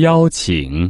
邀请。